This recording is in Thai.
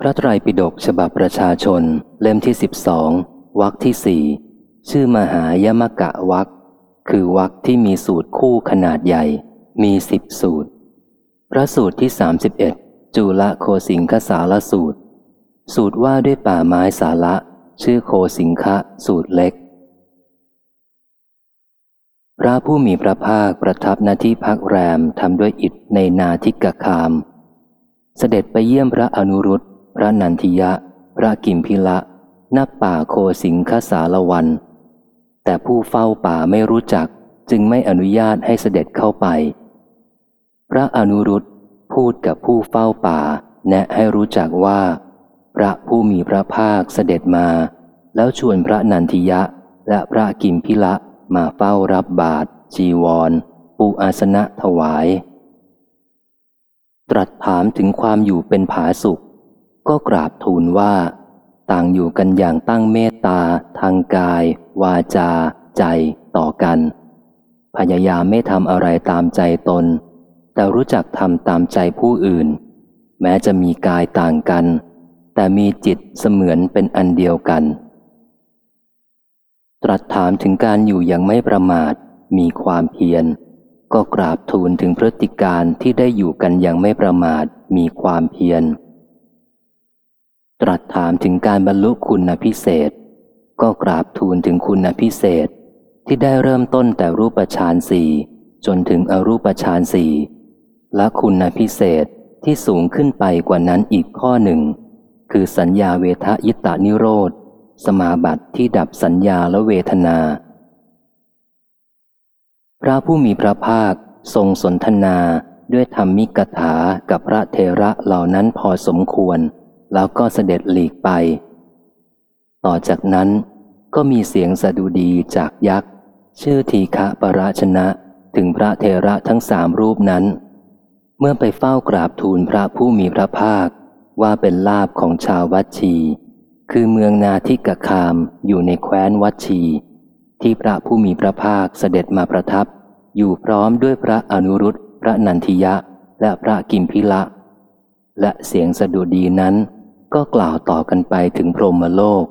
พระไตรปิฎกฉบับประชาชน เล่มที่สิบสองวรรคที่สี่ชื่อมหายมกะวรรคคือวรรคที่มีสูตรคู่ขนาดใหญ่ มีสิบสูตร พระสูตรที่สามสิบเอ็ดจุลโคสิงคสารสูตร สูตรว่าด้วยป่าไม้สาระ ชื่อโคสิงคะสูตรเล็ก พระผู้มีพระภาคประทับณที่พักแรมทำด้วยอิฐในนาทิกคาม เสด็จไปเยี่ยมพระอนุรุต พระนันทิยะ พระกิมพิละณป่าโคสิงคสารวัน แต่ผู้เฝ้าป่าไม่รู้จักจึงไม่อนุญาตให้เสด็จเข้าไป พระอนุรุตพูดกับผู้เฝ้าป่า แนะให้รู้จักว่า พระผู้มีพระภาคเสด็จมา แล้วชวนพระนันทิยะและพระกิมพิละมาเฝ้ารับบาตรจีวร ปูอาสนะถวาย ตรัสถามถึงความอยู่เป็นผาสุข ก็กราบทูลว่า ต่างอยู่กันอย่างตั้งเมตตา ทางกาย วาจา ใจต่อกัน พยายามไม่ทำอะไรตามใจตน แต่รู้จักทำตามใจผู้อื่น แม้จะมีกายต่างกัน แต่มีจิตเสมือนเป็นอันเดียวกัน ตรัสถามถึงการอยู่อย่างไม่ประมาท มีความเพียรก็กราบทูลถึงพฤติการที่ได้อยู่กันอย่างไม่ประมาทมีความเพียร ตรัสถามถึงการบรรลุคุณพิเศษ ก็กราบทูลถึงคุณพิเศษ ที่ได้เริ่มต้นแต่รูปฌานสี่จนถึงอรูปฌานสี่และคุณพิเศษที่สูงขึ้นไปกว่านั้นอีกข้อหนึ่ง คือสัญญาเวทยิตานิโรธ สมาบัติที่ดับสัญญาและเวทนา พระผู้มีพระภาคทรงสนทนาด้วยธรรมมิกถากับพระเทระเหล่านั้นพอสมควร แล้วก็เสด็จหลีกไป ต่อจากนั้นก็มีเสียงสะดุดีจากยักษ์ ชื่อทีฆะปราชนะถึงพระเทระทั้งสามรูปนั้น เมื่อไปเฝ้ากราบทูลพระผู้มีพระภาคว่าเป็นลาบของชาววัชี คือเมืองนาทิกคามอยู่ในแคว้นวัชี ที่พระผู้มีพระภาคเสด็จมาประทับ อยู่พร้อมด้วยพระอนุรุตพระนันทิยะและพระกิมพิละ และเสียงสะดุดีนั้น ก็กล่าวต่อกันไปถึงพรหมโลก